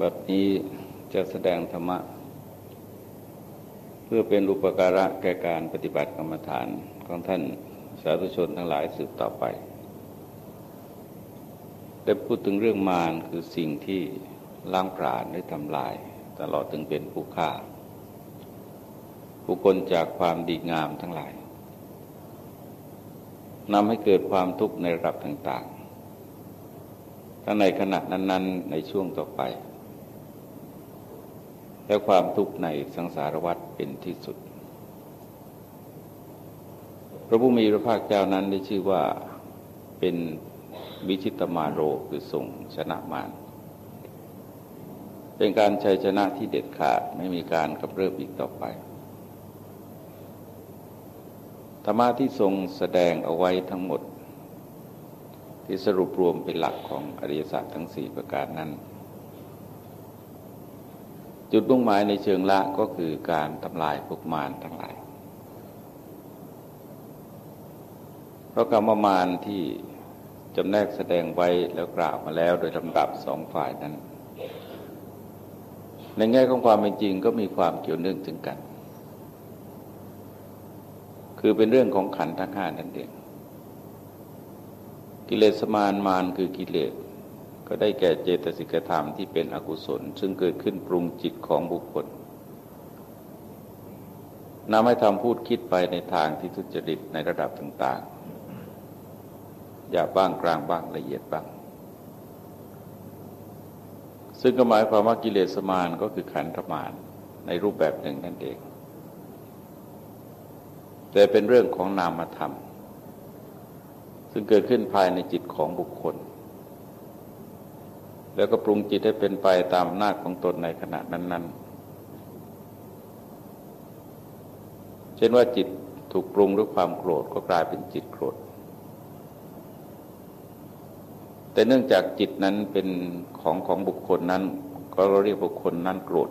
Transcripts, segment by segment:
บัดนี้จะแสดงธรรมะ เพื่อเป็นอุปการะแก่การปฏิบัติกรรมฐานของท่านสาธุชนทั้งหลายสืบต่อไป ได้พูดถึงเรื่องมารคือสิ่งที่ล้างผลาญหรือทำลาย ตลอดถึงเป็นผู้ฆ่า ผู้คนจากความดีงามทั้งหลายนำให้เกิดความทุกข์ในระดับต่างๆทั้งในขณะนั้น ๆ ในช่วงต่อไป และความทุกข์ในสังสารวัฏเป็นที่สุด พระผู้มีพระภาคเจ้านั้นได้ชื่อว่าเป็นวิชิตมาโรคือทรงชนะมารเป็นการชัยชนะที่เด็ดขาดไม่มีการกำเริบอีกต่อไป ธรรมะที่ทรงแสดงเอาไว้ทั้งหมด ที่สรุปรวมเป็นหลักของอริยสัจทั้งสี่ประการนั้น จุดมุ่งหมายในเชิงละก็คือการทำลายพวกมารทั้งหลาย เพราะกรรมมารที่จำแนกแสดงไว้แล้วกล่าวมาแล้วโดยลำดับสองฝ่ายนั้น ในแง่ของความเป็นจริงก็มีความเกี่ยวเนื่องถึงกัน คือเป็นเรื่องของขันธ์ทั้งห้านั่นเองกิเลสมานมานคือกิเลส ก็ได้แก่เจตสิกธรรมที่เป็นอกุศล ซึ่งเกิดขึ้นปรุงจิตของบุคคลนำให้ทำพูดคิดไปในทางที่ทุจริตในระดับต่างๆหยาบบ้างกลางบ้างละเอียดบ้าง ซึ่งก็หมายความว่ากิเลสมานก็คือขันธมานในรูปแบบหนึ่งนั่นเอง แต่เป็นเรื่องของนามธรรม ซึ่งเกิดขึ้นภายในจิตของบุคคล แล้วก็ปรุงจิตให้เป็นไปตามอำนาจของตนในขณะนั้น ๆ เช่นว่าจิตถูกปรุงด้วยความโกรธก็กลายเป็นจิตโกรธ แต่เนื่องจากจิตนั้นเป็นของของบุคคลนั้น ก็เราเรียกบุคคลนั้นโกรธ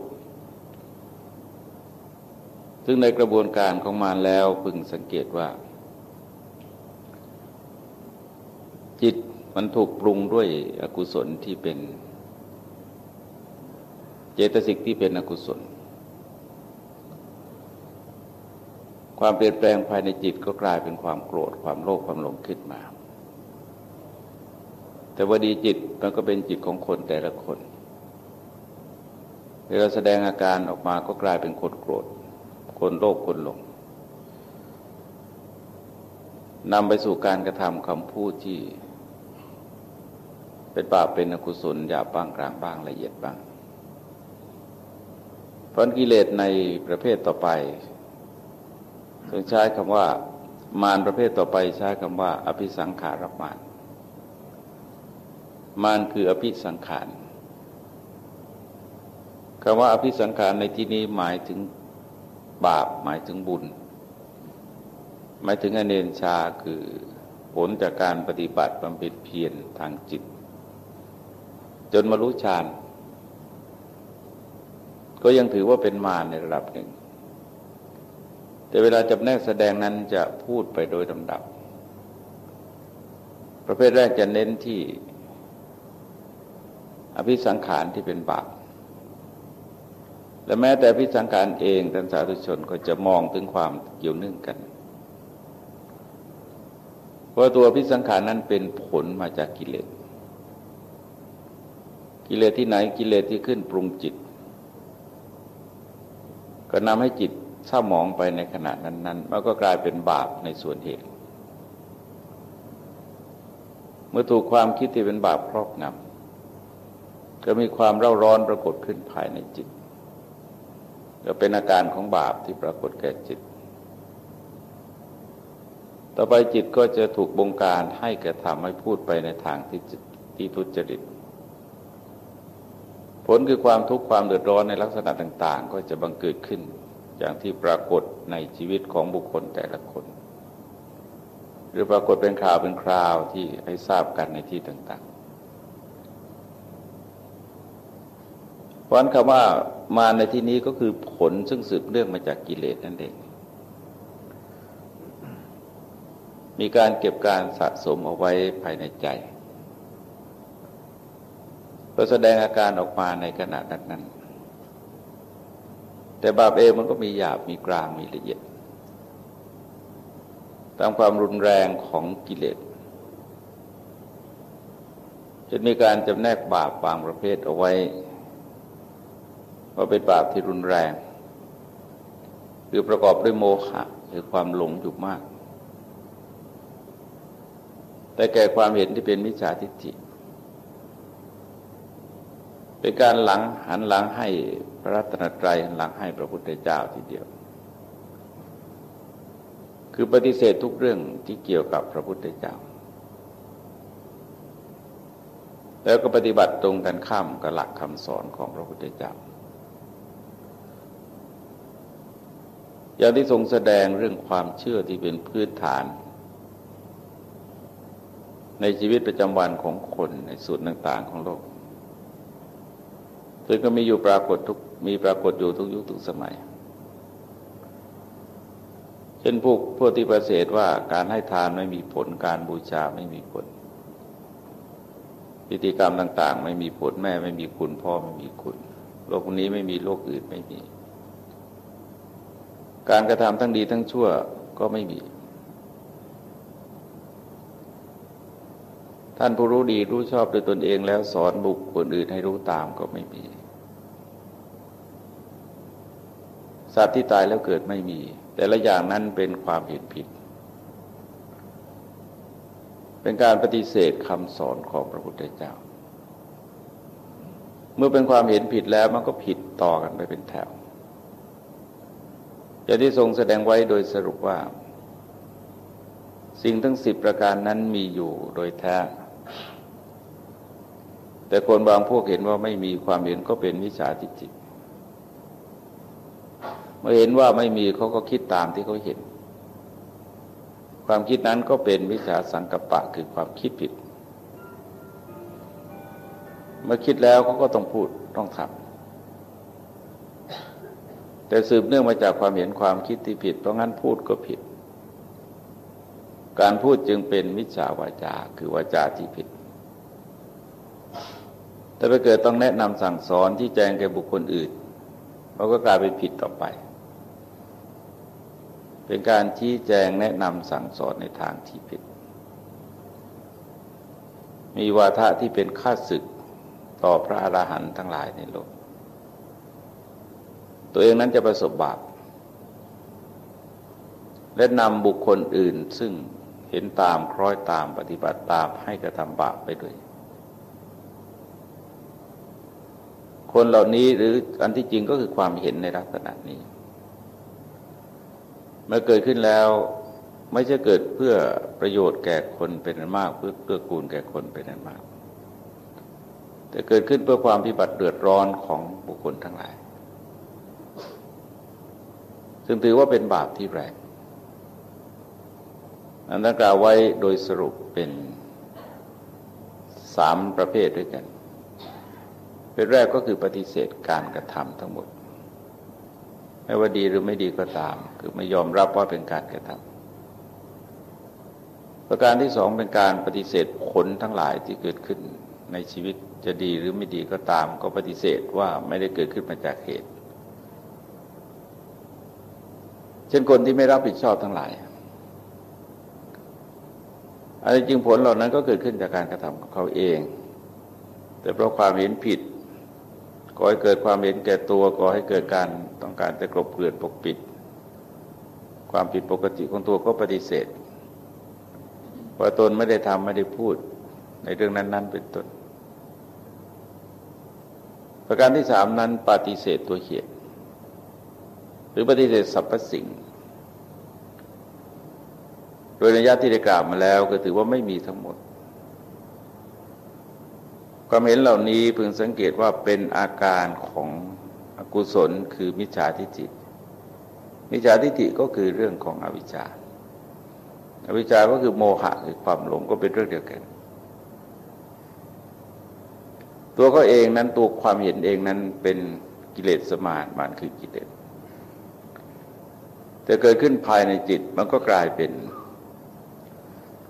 ซึ่งในกระบวนการของมารแล้วพึงสังเกตว่า จิต มันถูกปรุงด้วยอกุศลที่เป็น เจตสิกที่เป็นอกุศล ความเปลี่ยนแปลงภายในจิตก็กลายเป็นความโกรธความโลภความหลงขึ้นมา แต่ว่าดีจิตมันก็เป็นจิตของคนแต่ละคนเวลาแสดงอาการออกมาก็กลายเป็นคนโกรธ คนโลภคนหลงนำไปสู่การกระทำคำพูดที่ เป็นบาปเป็นอกุศลหยาบบ้างกลางบ้างละเอียดบ้างเพราะกิเลสในประเภทต่อไปต้องใช้คำว่ามารประเภทต่อไปใช้คำว่า อภิสังขารมารมานคืออภิสังขารคำว่าอภิสังขารในที่นี้หมายถึงบาปหมายถึงบุญ หมายถึงอเนนชาคือผลจากการปฏิบัติบำเพ็ญเพียรทางจิต จนมารู้ฌานก็ยังถือว่าเป็นมารในระดับหนึ่ง แต่เวลาจำแนกแสดงนั้นจะพูดไปโดยลำดับ ประเภทแรกจะเน้นที่ อภิสังขารที่เป็นบาปและแม้แต่อภิสังขารเองท่านสาธุชนก็จะมองถึงความเกี่ยวเนื่องกัน เพราะตัวอภิสังขารนั้นเป็นผลมาจากกิเลส กิเลสที่ไหนกิเลสที่ขึ้นปรุงจิต ก็นำให้จิตเศร้าหมองไปในขณะนั้นๆมันก็กลายเป็นบาปในส่วนเหตุ เมื่อถูกความคิดที่เป็นบาปครอบงำก็มีความเร่าร้อนปรากฏขึ้นภายในจิต ก็เป็นอาการของบาปที่ปรากฏแก่จิต ต่อไปจิตก็จะถูกบงการให้กระทำให้พูดไปในทางที่ที่ทุจริต ลคือความทุกข์ความเดือดร้อนในลักษณะต่าง ๆ ก็จะบังเกิดขึ้น อย่างที่ปรากฏในชีวิตของบุคคลแต่ละคน หรือปรากฏเป็นข่าวเป็นคราวที่ให้ทราบกันในที่ต่างพราะนั้นคำว่ามาในที่นี้ก็คือผลซึ่งสืบเรื่องมาจากกิเลสนั่นเอง มีการเก็บการสะสมเอาไว้ภายในใจ ก็แสดงอาการออกมาในขณะนั้น แต่บาปเองมันก็มีหยาบมีกลางมีละเอียด ตามความรุนแรงของกิเลสจะมีการจำแนกบาปบางประเภทเอาไว้ ว่าเป็นบาปที่รุนแรง คือประกอบด้วยโมหะคือความหลงอยู่มาก แต่แก่ความเห็นที่เป็นมิจฉาทิฏฐิ เป็นการหลังหันหลังให้พระรัตนตรัยหันหลังให้พระพุทธเจ้าทีเดียว คือปฏิเสธทุกเรื่องที่เกี่ยวกับพระพุทธเจ้า แล้วก็ปฏิบัติตรงกันข้ามกับหลักคำสอนของพระพุทธเจ้าอย่างที่ทรงแสดงเรื่องความเชื่อที่เป็นพื้นฐาน ในชีวิตประจำวันของคนในส่วนต่าง ๆ ของโลก ซึ่งก็มีอยู่ปรากฏทุกมีปรากฏอยู่ทุกยุคทุกสมัย เช่นพวกพวกที่ประเสริฐว่าการให้ทานไม่มีผลการบูชาไม่มีผล พิธีกรรมต่าง ๆ ไม่มีผลแม่ไม่มีคุณพ่อไม่มีคุณ โลกนี้ไม่มีโลกอื่นไม่มี การกระทำทั้งดีทั้งชั่วก็ไม่มี ท่านผู้รู้ดีรู้ชอบโดยตนเองแล้วสอนบุคคลอื่นให้รู้ตามก็ไม่มี สัตว์ที่ตายแล้วเกิดไม่มี แต่ละอย่างนั้นเป็นความเห็นผิด เป็นการปฏิเสธคำสอนของพระพุทธเจ้า เมื่อเป็นความเห็นผิดแล้วมันก็ผิดต่อกันไปเป็นแถวอย่างที่ทรงแสดงไว้โดยสรุปว่า สิ่งทั้งสิบประการนั้นมีอยู่โดยแท้ แต่คนบางพวกเห็นว่าไม่มีความเห็นก็เป็นวิชาทิฏฐิเมื่อเห็นว่าไม่มีเขาก็คิดตามที่เขาเห็น ความคิดนั้นก็เป็นวิชาสังกปะคือความคิดผิด เมื่อคิดแล้วเขาก็ต้องพูดต้องทำแต่สืบเนื่องมาจากความเห็นความคิดที่ผิด เพราะงั้นพูดก็ผิด การพูดจึงเป็นมิจฉาวาจา คือวาจาที่ผิด แต่ไปเกิดต้องแนะนำสั่งสอนที่แจ้งแก่บุคคลอื่นเราก็กลายเป็นผิดต่อไป เป็นการชี้แจงแนะนำสั่งสอนในทางที่ผิด มีวาทะที่เป็นข้าศึกต่อพระอรหันต์ทั้งหลายในโลก ตัวเองนั้นจะประสบบาปและนำบุคคลอื่นซึ่ง เห็นตามคล้อยตามปฏิบัติตามให้กระทำบาปไปด้วย คนเหล่านี้หรืออันที่จริงก็คือความเห็นในลักษณะนี้ เมื่อเกิดขึ้นแล้วไม่ใช่เกิดเพื่อประโยชน์แก่คนเป็นอันมาก เพื่อเพื่อกูลแก่คนเป็นอันมาก แต่เกิดขึ้นเพื่อความพิบัติเดือดร้อนของบุคคลทั้งหลาย ซึ่งถือว่าเป็นบาปที่แรง อันนั้นกล่าวไว้โดยสรุปเป็นสามประเภทด้วยกัน เป็นแรกก็คือปฏิเสธการกระทำทั้งหมด ไม่ว่าดีหรือไม่ดีก็ตาม คือไม่ยอมรับว่าเป็นการกระทำประการที่สองเป็นการปฏิเสธผลทั้งหลายที่เกิดขึ้นในชีวิตจะดีหรือไม่ดีก็ตาม ก็ปฏิเสธว่าไม่ได้เกิดขึ้นมาจากเหตุ เช่นคนที่ไม่รับผิดชอบทั้งหลาย อันจริงผลเหล่านั้นก็เกิดขึ้นจากการกระทำของเขาเอง แต่เพราะความเห็นผิดก่อให้เกิดความเห็นแก่ตัวก่อให้เกิดการต้องการจะกลบเกลื่อนปกปิด ความผิดปกติของตัวก็ปฏิเสธว่าตนไม่ได้ทำไม่ได้พูดในเรื่องนั้น ๆ เป็นต้นประการที่สามนั้นปฏิเสธตัวเหตุหรือปฏิเสธสรรพสิ่ง โดยนัยยะที่ได้กล่าวมาแล้วก็ถือว่าไม่มีทั้งหมด ความเห็นเหล่านี้พึงสังเกตว่าเป็นอาการของอกุศลคือมิจฉาทิฏฐิมิจฉาทิฏฐิก็คือเรื่องของอวิชชาอวิชชาก็คือโมหะคือความหลงก็เป็นเรื่องเดียวกัน ตัวเขาเองนั้นตัวความเห็นเองนั้นเป็นกิเลสสมานมันคือกิเลสแต่เกิดขึ้นภายในจิตมันก็กลายเป็น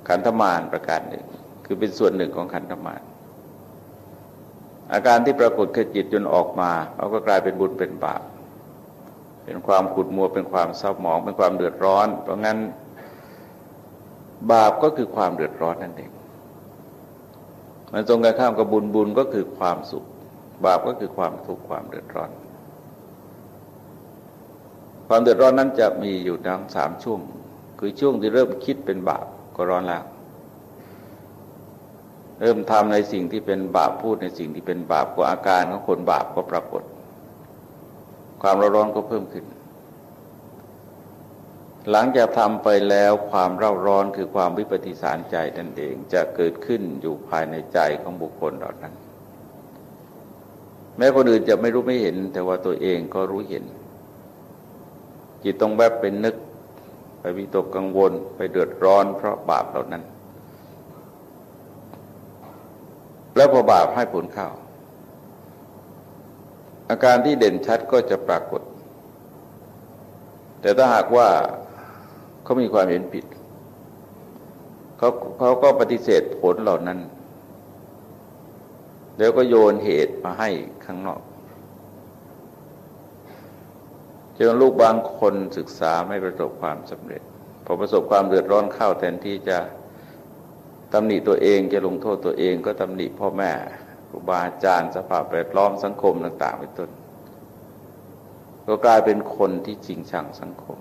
ขันธมารประการหนึ่ง คือเป็นส่วนหนึ่งของขันธมารอาการที่ปรากฏคือจิตจนออกมาเราก็กลายเป็นบุญเป็นบาปเป็นความขุดมัวเป็นความเศร้าหมอง เป็นความเดือดร้อน เพราะงั้น บาปก็คือความเดือดร้อนนั่นเองมันตรงกันข้ามกับบุญบุญก็คือความสุข บาปก็คือความทุกข์ความเดือดร้อน ความเดือดร้อนนั้นจะมีอยู่ทั้งสามช่วง คือช่วงที่เริ่มคิดเป็นบาป ก็ร้อนแล้ว เริ่มทำในสิ่งที่เป็นบาปพูดในสิ่งที่เป็นบาปก็อาการของคนบาปก็ปรากฏ ความร้อนก็เพิ่มขึ้น หลังจากทำไปแล้วความเร่าร้อนคือความวิปฏิสารใจนั่นเองจะเกิดขึ้นอยู่ภายในใจของบุคคลเหล่านั้น แม้คนอื่นจะไม่รู้ไม่เห็น แต่ว่าตัวเองก็รู้เห็นจิตต้องแบบเป็นนึก ไปวิตกกังวลไปเดือดร้อนเพราะบาปเหล่านั้น แล้วพอบาปให้ผลเข้า อาการที่เด่นชัดก็จะปรากฏ แต่ถ้าหากว่าเขามีความเห็นผิดเขาเขาก็ปฏิเสธผลเหล่านั้น แล้วก็โยนเหตุมาให้ข้างนอก จนลูกบางคนศึกษาไม่ประสบความสำเร็จพอประสบความเดือดร้อนเข้าแทนที่จะตำหนิตัวเองจะลงโทษตัวเองก็ตำหนิพ่อแม่ครูบาอาจารย์สภาพแวดล้อมสังคมต่าง ๆ เป็นต้น ก็กลายเป็นคนที่จริงชังสังคม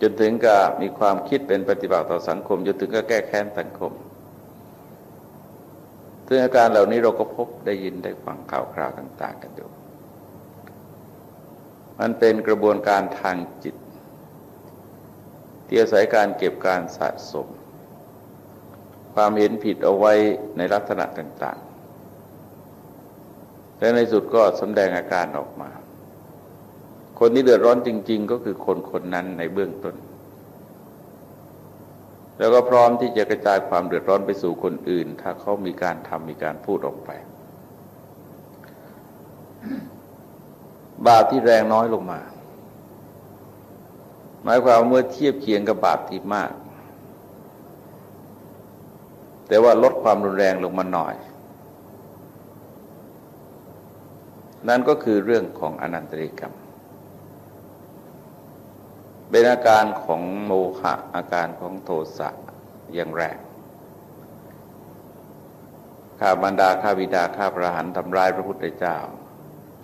จนถึงกับมีความคิดเป็นปฏิบัติต่อสังคมจนถึงกับแก้แค้นสังคมซึ่งอาการเหล่านี้เราก็พบได้ยินได้ฟังข่าวคราวต่าง ๆ กันอยู่ มันเป็นกระบวนการทางจิตที่อาศัยการเก็บการสะสม ความเห็นผิดเอาไว้ในลักษณะต่าง ๆ และในสุดก็สำแดงอาการออกมา คนที่เดือดร้อนจริง ๆ ก็คือคนคนนั้นในเบื้องต้น แล้วก็พร้อมที่จะกระจายความเดือดร้อนไปสู่คนอื่น ถ้าเขามีการทำมีการพูดออกไป บาปที่แรงน้อยลงมา หมายความเมื่อเทียบเคียงกับบาปที่มาก แต่ว่าลดความรุนแรงลงมาหน่อย นั่นก็คือเรื่องของอนันตริกรรมเป็นอาการของโมหะอาการของโทสะอย่างแรงข้าบรรดาข้าวิดาข้าพระหันทำร้ายพระพุทธเจ้า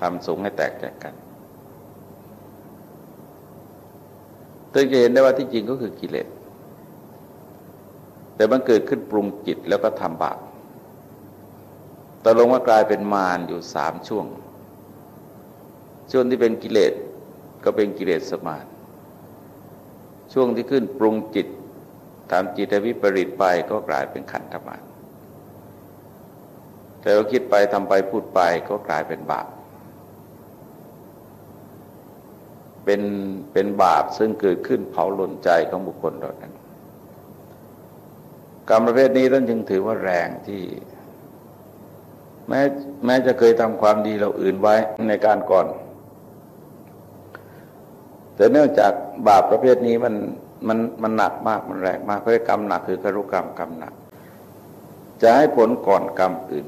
ทำสูงให้แตกแยกกันตึงจะเห็นได้ว่าที่จริงก็คือกิเลส แต่มันเกิดขึ้นปรุงจิตแล้วก็ทำบาปตกลงว่ากลายเป็นมารอยู่สามช่วง ช่วงที่เป็นกิเลสก็เป็นกิเลสสมานช่วงที่ขึ้นปรุงจิตทำจิตวิปริตไปก็กลายเป็นขันธมารแต่เราคิดไปทำไปพูดไปก็กลายเป็นบาป เป็นเป็นบาปซึ่งเกิดขึ้นเผาหล่นใจของบุคคลเหล่านั้นกรรมประเภทนี้ท่านจึงถือว่าแรงที่ แม้แม้จะเคยทำความดีเราอื่นไว้ในการก่อน แต่เนื่องจากบาปประเภทนี้มันมันมันหนักมากมันแรงมากเพราะกรรมหนักคือกรุกรรมกรรมหนัก จะให้ผลก่อนกรรมอื่น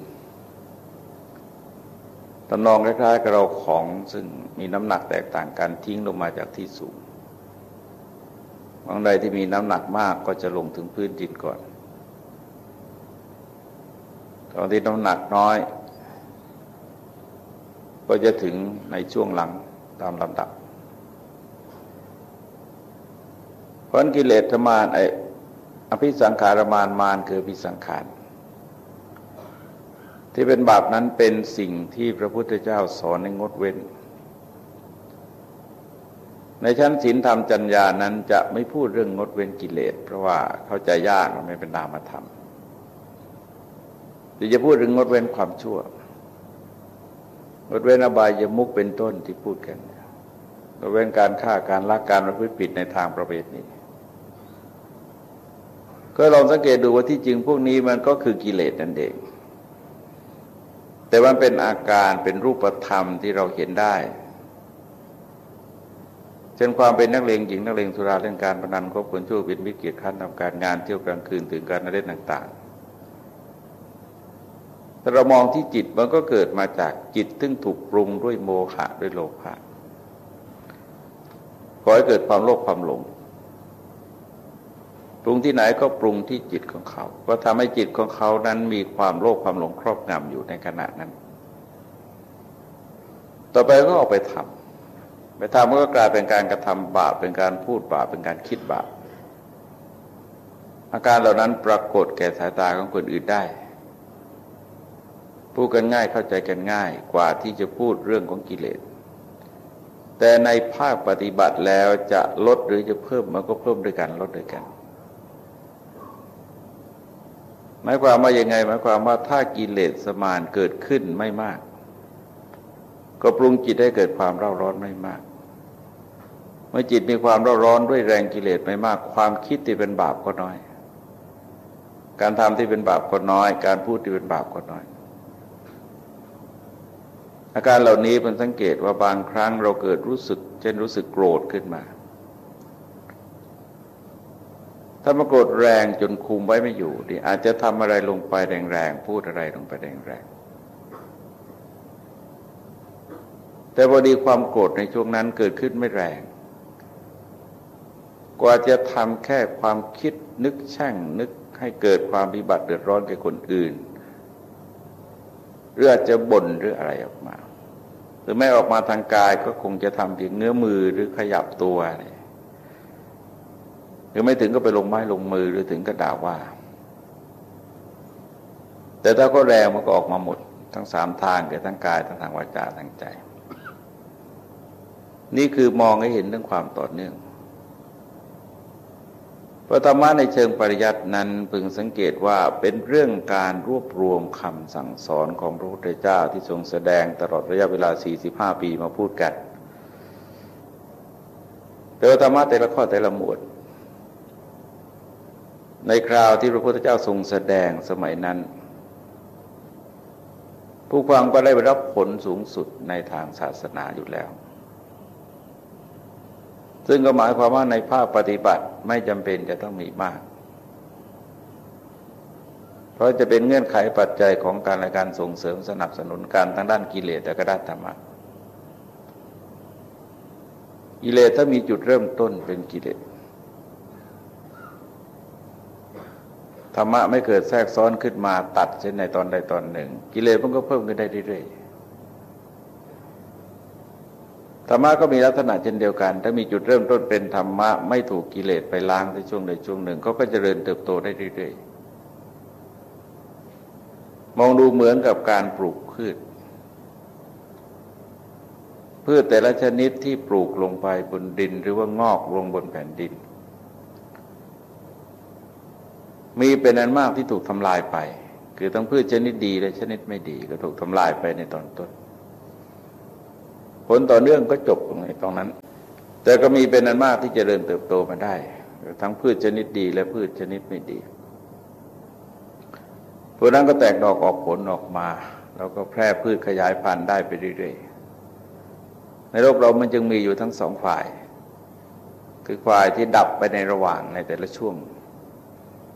ตำนองคล้ายๆกับเราของซึ่งมีน้ำหนักแตกต่างกันทิ้งลงมาจากที่สูงบางใดที่มีน้ำหนักมากก็จะลงถึงพื้นดินก่อนตอนที่น้ำหนักน้อย ก็จะถึงในช่วงหลังตามลำดับ เพราะกิเลสมานไออภิสังขารมานมานคืออภิสังขาร ที่เป็นบาปนั้นเป็นสิ่งที่พระพุทธเจ้าสอนในงดเว้น ในชั้นศีลธรรมจัญญานั้นจะไม่พูดเรื่องงดเว้นกิเลส เพราะว่าเข้าใจยากมันไม่เป็นนามธรรมจะพูดเรื่องงดเว้นความชั่ว งดเว้นอบายยมุกเป็นต้นที่พูดกันงดเว้นการฆ่าการลักการประพฤติผิดในทางประเภทนี้ก็ลองสังเกตดูว่าที่จริงพวกนี้มันก็คือกิเลสนั่นเอง แต่มันเป็นอาการเป็นรูปธรรมที่เราเห็นได้เช่นความเป็นนักเลงหญิงนักเลงสุราเล่นการพนันคบคนชั่วเป็นวิกฤตขั้นทำการงานเที่ยวกลางคืนถึงการเล่นต่างๆถ้าเรามองที่จิตมันก็เกิดมาจากจิตซึ่งถูกปรุงด้วยโมหะด้วยโลภะขอให้เกิดความโลภความหลง ปรุงที่ไหนก็ปรุงที่จิตของเขา ก็ทำให้จิตของเขานั้นมีความโลภความหลงครอบงำอยู่ในขณะนั้น ต่อไปก็ออกไปทำไปทำมันก็กลายเป็นการกระทำบาปเป็นการพูดบาปเป็นการคิดบาปอาการเหล่านั้นปรากฏแก่สายตาของคนอื่นได้ พูดกันง่ายเข้าใจกันง่ายกว่าที่จะพูดเรื่องของกิเลส แต่ในภาคปฏิบัติแล้วจะลดหรือจะเพิ่มมันก็เพิ่มด้วยกันลดด้วยกัน หมายความว่ายังไง หมายความว่าถ้ากิเลสสมานเกิดขึ้นไม่มาก ก็ปรุงจิตให้เกิดความเร่าร้อนไม่มาก เมื่อจิตมีความเร่าร้อนด้วยแรงกิเลสไม่มาก ความคิดที่เป็นบาปก็น้อย การทำที่เป็นบาปก็น้อย การพูดที่เป็นบาปก็น้อย อาการเหล่านี้เป็นสังเกตว่าบางครั้งเราเกิดรู้สึก เช่นรู้สึกโกรธขึ้นมา ถ้ามาโกรธแรงจนคุมไว้ไม่อยู่นี่อาจจะทำอะไรลงไปแรงๆพูดอะไรลงไปแรงๆแต่พอดีความโกรธในช่วงนั้นเกิดขึ้นไม่แรง กว่าจะทำแค่ความคิดนึกแช่งนึกให้เกิดความบิบัติเดือดร้อนแก่คนอื่นหรืออาจจะบ่นหรืออะไรออกมา หรือไม่ออกมาทางกายก็คงจะทำเพียงเนื้อมือหรือขยับตัวเนี่ย หรือไม่ถึงก็ไปลงไม้ลงมือหรือถึงก็ด่าว่า แต่ถ้าก็แรงมันก็ออกมาหมด ทั้งสามทางเกิดทั้งกายทั้งทางวาจาทางใจ นี่คือมองให้เห็นเรื่องความต่อเนื่องพระธรรมะในเชิงปริยัตินั้นพึงสังเกตว่าเป็นเรื่องการรวบรวมคำสั่งสอนของพระพุทธเจ้าที่ทรงแสดงตลอดระยะเวลา 45 ปีมาพูดกัน แต่ว่าธรรมะแต่ละข้อแต่ละหมวด ในคราวที่พระพุทธเจ้าทรงแสดงสมัยนั้น ผู้ฟังก็ได้รับผลสูงสุดในทางศาสนาอยู่แล้ว ซึ่งก็หมายความว่าในภาคปฏิบัติไม่จำเป็นจะต้องมีมาก เพราะจะเป็นเงื่อนไขปัจจัยของการในการส่งเสริมสนับสนุนการทางด้านกิเลสและก็ด้านธรรมะกิเลสถ้ามีจุดเริ่มต้นเป็นกิเลส ธรรมะไม่เกิดแทรกซ้อนขึ้นมาตัดเช่นในตอนใดตอนหนึ่ง กิเลสมันก็เพิ่มขึ้นได้เรื่อยๆธรรมะก็มีลักษณะเช่นเดียวกัน ถ้ามีจุดเริ่มต้นเป็นธรรมะไม่ถูกกิเลสไปล้างในช่วงใดช่วงหนึ่งเขาก็จเจริญเติบโตได้เรื่อยๆมองดูเหมือนกับการปลูกพืชพืชแต่ละชนิดที่ปลูกลงไปบนดินหรือว่างอกลงบนแผ่นดิน มีเป็นอันมากที่ถูกทำลายไป คือทั้งพืชชนิดดีและชนิดไม่ดี ก็ถูกทำลายไปในตอนต้น ผลต่อเนื่องก็จบตรงนี้ตรงนั้น แต่ก็มีเป็นอันมากที่จเจริญเติบโตมาได้ ทั้งพืชชนิดดี และพืชชนิดไม่ดีพวกนั้นก็แตกดอกออกผลออกมาแล้วก็แพร่พืชขยายพันธุ์ได้ไปเรื่อยๆในโลกเรามันจึงมีอยู่ทั้งสองฝ่าย คือฝ่ายที่ดับไปในระหว่างในแต่ละช่วง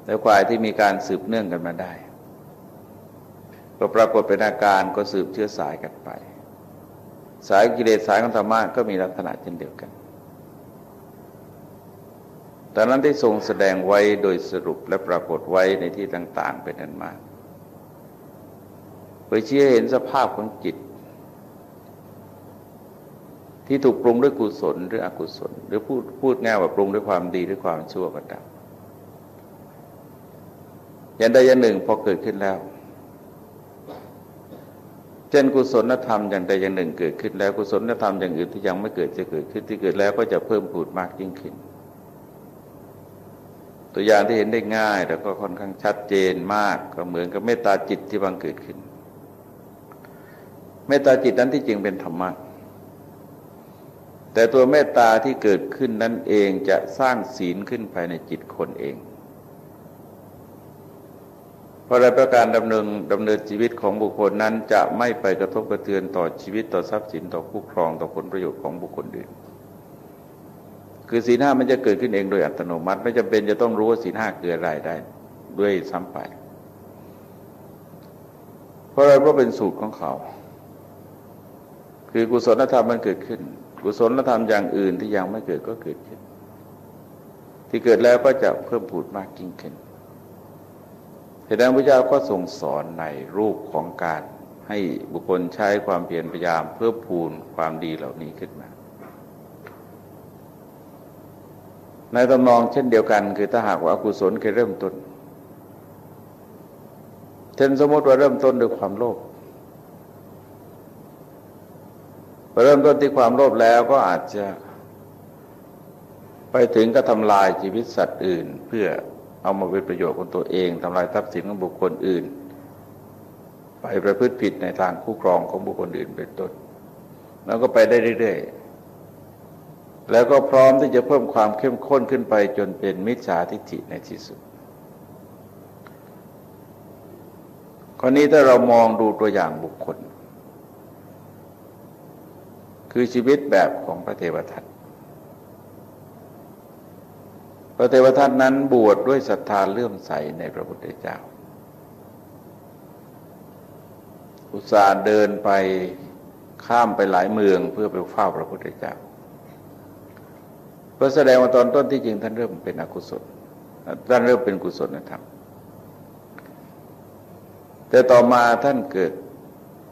และฝ่ายที่มีการสืบเนื่องกันมาได้ก็ปรากฏเป็นอาการก็สืบเชื้อสายกันไป สายกิเลสสายของธรรมะก็มีลักษณะเช่นเดียวกันตอนนั้นได้ทรงแสดงไว้โดยสรุปและปรากฏไว้ในที่ต่าง ๆ เป็นอันมากเพื่อชี้เห็นสภาพของจิต ที่ถูกปรุงด้วยกุศลหรืออกุศล หรือพูดพูดง่ายว่าปรุงด้วยความดีหรือความชั่วก็ตาม อย่างใดอย่างหนึ่งพอเกิดขึ้นแล้วเช่นกุศลธรรมอย่างใดอย่างหนึ่งเกิดขึ้นแล้วกุศลธรรมอย่างอื่นที่ยังไม่เกิดจะเกิดขึ้นที่เกิดแล้วก็จะเพิ่มพูดมากยิ่งขึ้น ตัวอย่างที่เห็นได้ง่ายแล้วก็ค่อนข้างชัดเจนมากก็เหมือนกับเมตตาจิตที่บังเกิดขึ้น เมตตาจิตนั้นที่จริงเป็นธรรมะแต่ตัวเมตตาที่เกิดขึ้นนั้นเองจะสร้างศีลขึ้นภายในจิตคนเอง เพราะอะไรประการดำเนินดำเนินชีวิตของบุคคลนั้นจะไม่ไปกระทบกระเทือนต่อชีวิตต่อทรัพย์สินต่อคู่ครองต่อผลประโยชน์ของบุคคลอื่น คือสีหน้ามันจะเกิดขึ้นเองโดยอัตโนมัติ ไม่จำเป็นจะต้องรู้ว่าสีหน้าเกิดอะไรได้ ด้วยซ้ำไป เพราะอะไรเพราะเป็นสูตรของเขา คือกุศลธรรมมันเกิดขึ้น กุศลธรรมอย่างอื่นที่ยังไม่เกิดก็เกิดขึ้น ที่เกิดแล้วก็จะเพิ่มพูดมากยิ่งขึ้น เหตุนั้นพระเจ้าก็ทรงสอนในรูปของการให้บุคคลใช้ความเพียรพยายามเพิ่มพูนความดีเหล่านี้ขึ้นมา ในตำนองเช่นเดียวกัน คือถ้าหากว่าอกุศลเคยเริ่มต้นเช่นสมมติว่าเริ่มต้นด้วยความโลภพอเริ่มต้นที่ความโลภแล้วก็อาจจะ ไปถึงก็ทำลายชีวิตสัตว์อื่นเพื่อ เอามาเป็นประโยชน์ของตัวเองทำลายทรัพย์สินของบุคคลอื่น ไปประพฤติผิดในทางคู่ครองของบุคคลอื่นเป็นต้นแล้วก็ไปได้เรื่อยๆ แล้วก็พร้อมที่จะเพิ่มความเข้มข้นขึ้นไปจนเป็นมิจฉาทิฏฐิในที่สุดราวนี้ถ้าเรามองดูตัวอย่างบุคคล คือชีวิตแบบของพระเทวทัต พระเทวทัตนั้นบวชดด้วยศรัทธาเลื่อมใสในพระพุทธเจ้า อุตส่าห์เดินไปข้ามไปหลายเมืองเพื่อไปเฝ้าพระพุทธเจ้าเพื่อแสดงว่าตอนต้นที่จริงท่านเริ่มเป็นอกุศลท่านเริ่มเป็นกุศลธรรมแต่ต่อมาท่านเกิด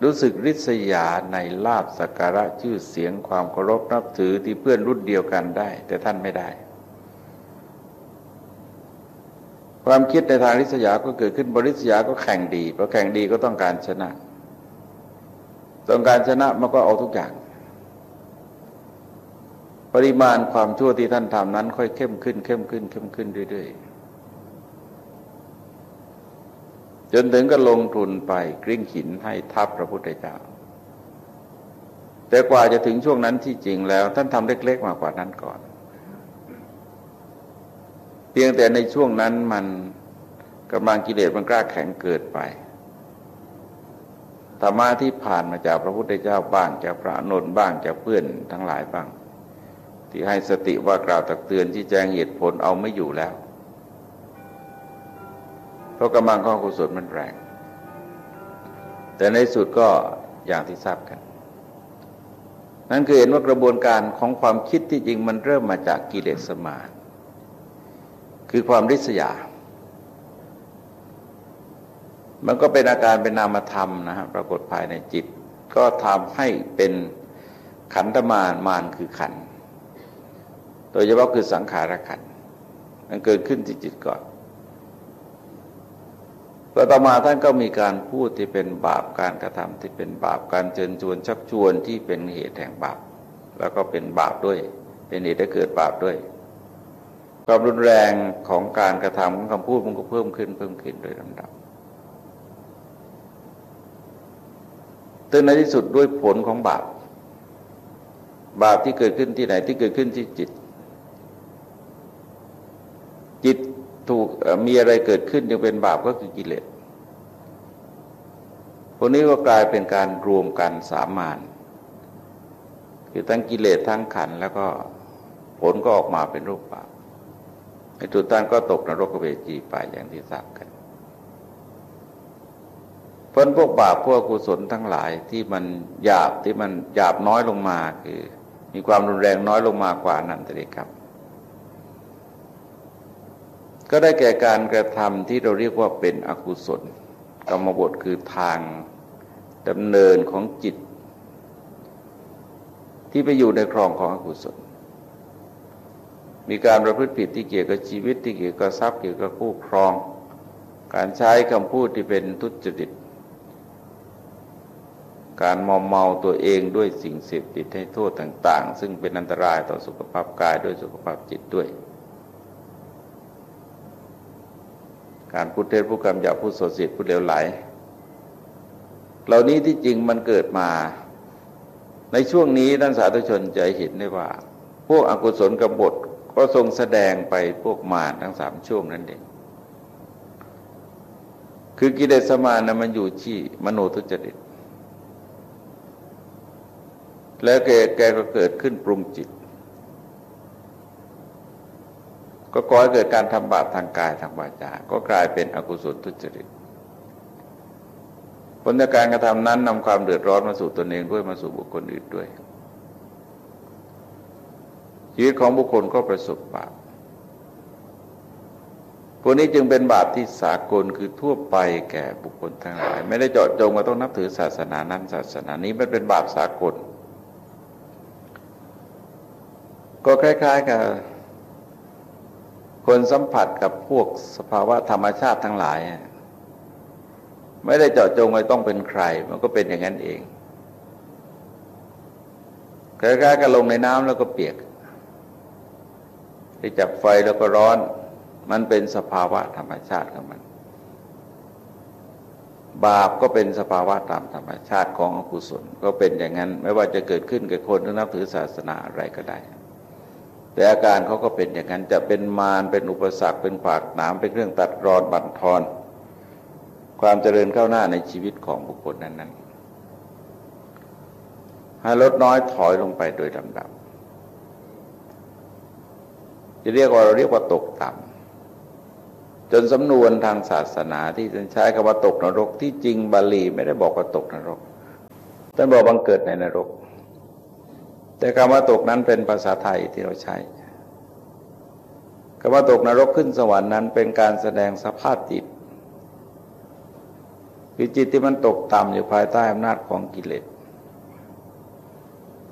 รู้สึกริษยาในลาบสักการะชื่อเสียงความเคารพนับถือที่เพื่อนรุ่นเดียวกันได้ แต่ท่านไม่ได้ ความคิดในทางริษยาก็เกิดขึ้นบริษยาก็แข่งดีเพราะแข่งดีก็ต้องการชนะ ต้องการชนะมันก็เอาทุกอย่าง ปริมาณความชั่วที่ท่านทำนั้น ค่อยเข้มขึ้น เข้มขึ้น เข้มขึ้นเรื่อยๆจนถึงก็ลงทุนไปกริ้งหินให้ทับพระพุทธเจ้าแต่กว่าจะถึงช่วงนั้นที่จริงแล้ว ท่านทำเล็ก ๆ มากกว่านั้นก่อน เพียงแต่ในช่วงนั้นมันกำลังกิเลสมันกล้าแข็งเกิดไปธรรมะที่ผ่านมาจากพระพุทธเจ้าบ้างจากพระนนท์บ้างจากเพื่อนทั้งหลายบ้าง ที่ให้สติว่ากล่าวตักเตือนที่แจ้งเหตุผลเอาไม่อยู่แล้ว เพราะกำลังของกุศลมันแรง แต่ในสุดก็อย่างที่ทราบกัน นั่นคือเห็นว่ากระบวนการของความคิดที่จริงมันเริ่มมาจากกิเลสมาน คือความริษยา มันก็เป็นอาการเป็นนามธรรมนะฮะปรากฏภายในจิต ก็ทำให้เป็นขันธมารมารคือขัน โดยเฉพาะคือสังขารขันมันเกิดขึ้นที่จิตก่อนก็ต่อมาท่านก็มีการพูดที่เป็นบาปการกระทำที่เป็นบาปการเชิญชวนชักชวนที่เป็นเหตุแห่งบาป แล้วก็เป็นบาปด้วย เป็นเหตุให้เกิดบาปด้วย ความรุนแรงของการกระทำของคำพูดมันก็เพิ่มขึ้นเพิ่มขึ้นโดยลำดับตึงในที่สุดด้วยผลของบาป บาปที่เกิดขึ้นที่ไหนที่เกิดขึ้นที่จิต จิตถูกมีอะไรเกิดขึ้นยังเป็นบาปก็คือกิเลสพวกนี้ก็กลายเป็นการรวมกันสามานคือทั้งกิเลสทั้งขันแล้วก็ผลก็ออกมาเป็นรูปบาป ไอ้ตุตันก็ตกนรกเวจีไปอย่างที่ทราบกันเพราะพวกบาปพวกกุศลทั้งหลายที่มันหยาบที่มันหยาบน้อยลงมาคือ มีความรุนแรงน้อยลงมากว่านั้นตริกรรมก็ได้แก่การกระทำที่เราเรียกว่าเป็นอกุศลกรรมบทคือทางดำเนินของจิต ที่ไปอยู่ในครองของอกุศล มีการประพฤติผิดที่เกี่ยวกับชีวิตที่เกี่ยวกับทรัพย์เกี่ยวกับคู่ครอง การใช้คำพูดที่เป็นทุจริต การมอมเมาตัวเองด้วยสิ่งเสพติดให้โทษต่าง ๆ ซึ่งเป็นอันตรายต่อสุขภาพกายด้วยสุขภาพจิตด้วย การพูดเท็จพูดคำหยาพูดโสดสิพูดเลวไหล เหล่านี้ที่จริงมันเกิดมาในช่วงนี้ท่านสาธุชนจะเห็นได้ว่า พวกอกุศลกบฏ ก็ทรงแสดงไปพวกมารทั้งสามช่วงนั้นเอง คือกิเลสมารนะมันอยู่ที่มโนทุจริต แล้วแกแกก็เกิดขึ้นปรุงจิต ก็ก่อให้เกิดการทำบาปทางกายทางวาจา ก็กลายเป็นอกุศลทุจริตผลจากการกระทำนั้นนำความเดือดร้อนมาสู่ตนเองด้วยมาสู่บุคคลอื่นด้วย ชีวิตของบุคคลก็ประสบบาปพวกนี้จึงเป็นบาปที่สากลคือทั่วไปแก่บุคคลทั้งหลาย ไม่ได้เจาะจงว่าต้องนับถือศาสนานั้นศาสนานี้มันเป็นบาปสากล ก็คล้าย ๆ กับ คนสัมผัสกับพวกสภาวะธรรมชาติทั้งหลาย ไม่ได้เจาะจงว่าต้องเป็นใคร มันก็เป็นอย่างนั้นเองคล้ายๆกับลงในน้ำแล้วก็เปียก ไปจับไฟแล้วก็ร้อน มันเป็นสภาวะธรรมชาติของมัน บาปก็เป็นสภาวะตามธรรมชาติของอกุศลก็เป็นอย่างนั้น ไม่ว่าจะเกิดขึ้นกับคนที่นับถือศาสนาอะไรก็ได้ แต่อาการเขาก็เป็นอย่างนั้นจะเป็นมารเป็นอุปสรรคเป็นขวากหนามเป็นเครื่องตัดรอนบั่นทอน ความเจริญก้าวหน้าในชีวิตของบุคคลนั้นๆให้ลดน้อยถอยลงไปโดยลำดับ จะเรียกว่าเราเรียกว่าตกต่ำจนสำนวนทางศาสนาที่ท่านใช้คำว่าตกนรกที่จริงบาลีไม่ได้บอกว่าตกนรกท่านบอกบังเกิดในนรก แต่คำว่าตกนั้นเป็นภาษาไทยที่เราใช้คำว่าตกนรกขึ้นสวรรค์นั้นเป็นการแสดงสภาพจิตคือจิตที่มันตกต่ำอยู่ภายใต้อำนาจของกิเลส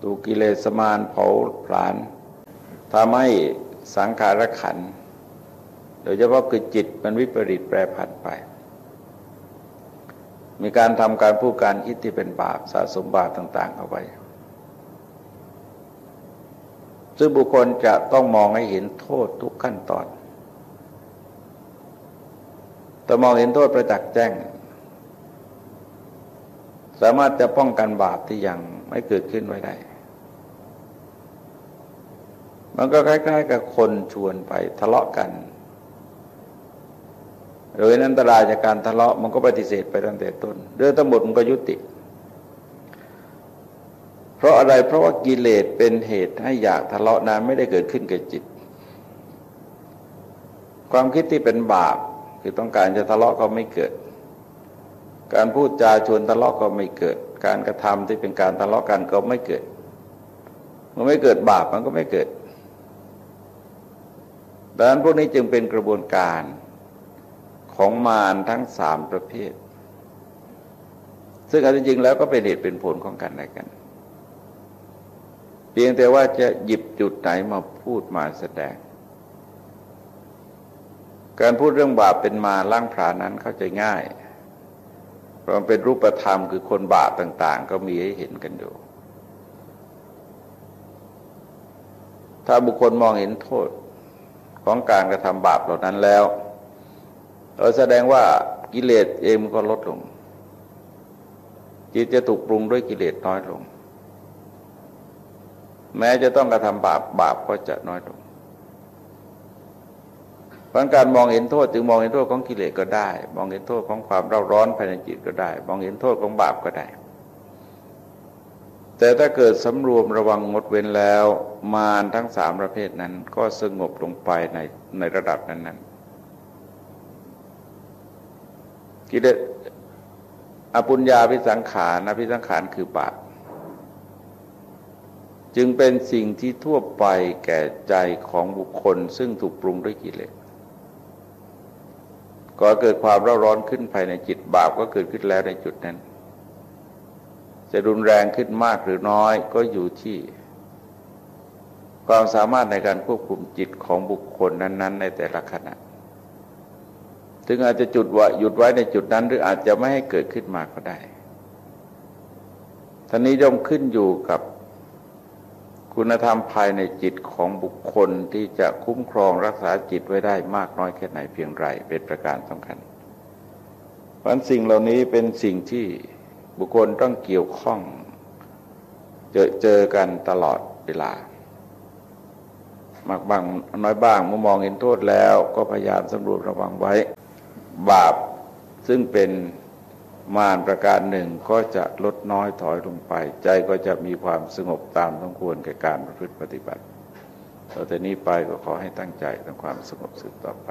ตูกิเลสสมานเผาผลาญทำให้ สังขารขัน โดยเฉพาะคือจิตมันวิปริตแปรผันไป มีการทำการพูดการคิดที่เป็นบาปสะสมบาปต่าง ๆ เอาไว้ ซึ่งบุคคลจะต้องมองให้เห็นโทษทุกขั้นตอน แต่มองเห็นโทษประจักษ์แจ้ง สามารถจะป้องกันบาปที่ยังไม่เกิดขึ้นไว้ได้ มันก็คล้าย ๆ กับคนชวนไปทะเลาะกันโดยนั้นตรายจากการทะเลาะมันก็ปฏิเสธไปตั้งแต่ต้นเรื่องทั้งหมดมันก็ยุติ เพราะอะไรเพราะว่ากิเลสเป็นเหตุให้อยากทะเลาะนั้นไม่ได้เกิดขึ้นกับจิต ความคิดที่เป็นบาปคือต้องการจะทะเลาะก็ไม่เกิด การพูดจาชวนทะเลาะก็ไม่เกิด การกระทำที่เป็นการทะเลาะกันก็ไม่เกิด มันไม่เกิดบาปมันก็ไม่เกิด ดังนั้นพวกนี้จึงเป็นกระบวนการของมารทั้งสามประเภท ซึ่งอันจริงแล้วก็เป็นเหตุเป็นผลของกันและกัน เพียงแต่ว่าจะหยิบจุดไหนมาพูดมาแสดง การพูดเรื่องบาปเป็นมาล่างผานั้นเข้าใจง่าย เพราะมันเป็นรูปธรรมคือคนบาปต่าง ๆ ก็มีให้เห็นกันอยู่ ถ้าบุคคลมองเห็นโทษ ของการกระทำบาปเหล่านั้นแล้วเราแสดงว่ากิเลสเองก็ลดลง จิตจะถูกปรุงด้วยกิเลสน้อยลง แม้จะต้องกระทำบาปบาปก็จะน้อยลงเพราะการมองเห็นโทษจึงมองเห็นโทษของกิเลสก็ได้ มองเห็นโทษของความเร่าร้อนภายในจิตก็ได้ มองเห็นโทษของบาปก็ได้ แต่ถ้าเกิดสำรวมระวังงดเว้นแล้ว มารทั้งสามประเภทนั้น ก็สงบลงไปในในระดับนั้นๆกิเลสอปุญญาพิสังขารอภิสังขารคือบาปจึงเป็นสิ่งที่ทั่วไปแก่ใจของบุคคล ซึ่งถูกปรุงด้วยกิเลสก็เกิดความร้อนร้อนขึ้นภายในจิตบาปก็เกิดขึ้นแล้วในจุดนั้น จะรุนแรงขึ้นมากหรือน้อยก็อยู่ที่ ความสามารถในการควบคุมจิตของบุคคลนั้น ๆ ในแต่ละขณะถึงอาจจะจุดว่าหยุดไว้ในจุดนั้น หรืออาจจะไม่ให้เกิดขึ้นมาก็ได้ท่านี้ย่อมขึ้นอยู่กับคุณธรรมภายในจิตของบุคคลที่จะคุ้มครองรักษาจิตไว้ได้มากน้อยแค่ไหนเพียงไรเป็นประการสำคัญเพราะสิ่งเหล่านี้เป็นสิ่งที่ บุคคลต้องเกี่ยวข้อง เจอเจอกันตลอดเวลามากบางน้อยบ้างเมื่อมองเห็นโทษแล้วก็พยายามสำรวจระวังไว้ บาปซึ่งเป็นมารประการหนึ่งก็จะลดน้อยถอยลงไป ใจก็จะมีความสงบตามสมควรแก่การประพฤติปฏิบัติ ต่อแต่นี้ไปก็ขอให้ตั้งใจทำความสงบสืบต่อไป